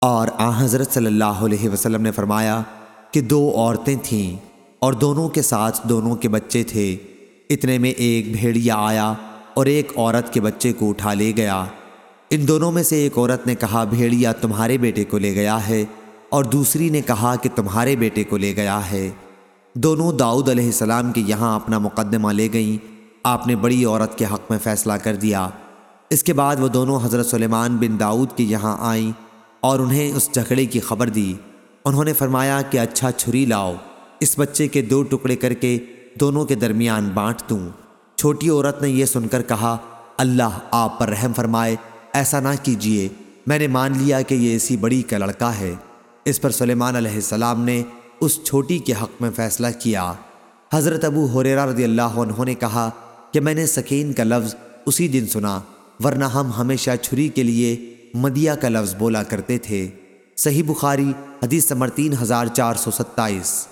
اور آ حضرت صلی اللہ علیہ وسلم نے فرمایا کہ دو عورتیں تھیں اور دونوں کے ساتھ دونوں کے بچے تھے۔ اتنے میں ایک بھیڑیا آیا اور ایک عورت کے بچے کو اٹھا لے گیا۔ ان دونوں میں سے ایک عورت نے کہا، بھیڑیا تمہارے بیٹے کو لے گیا ہے۔ اور دوسری نے کہا کہ تمہارے بیٹے کو لے گیا ہے۔ دونوں داؤد علیہ السلام کے یہاں اپنا مقدمہ لے گئیں۔ آپ نے بڑی عورت کے حق میں فیصلہ کر دیا۔ اس کے بعد وہ دونوں حضرت سلیمان بن داؤد کے یہاں آئیں۔ اور انہیں اس جھگڑے کی خبر دی۔ انہوں نے فرمایا کہ اچھا چھری لاؤ، اس بچے کے دو ٹکڑے کر کے دونوں کے درمیان بانٹ دوں۔ چھوٹی عورت نے یہ سن کر کہا، اللہ آپ پر رحم فرمائے، ایسا نہ کیجیے۔ میں نے مان لیا کہ یہ اسی بڑی کا لڑکا ہے۔ اس پر سلیمان علیہ السلام نے اس چھوٹی کے حق میں فیصلہ کیا۔ حضرت ابو حریرہ رضی اللہ عنہ نے کہا کہ میں نے سکین کا لفظ اسی دن سنا، ورنہ ہم ہمیشہ چھری کے لیے مدیہ کا لفظ بولا کرتے تھے۔ صحیح بخاری حدیث نمبر تین ہزار چار سو ستائیس۔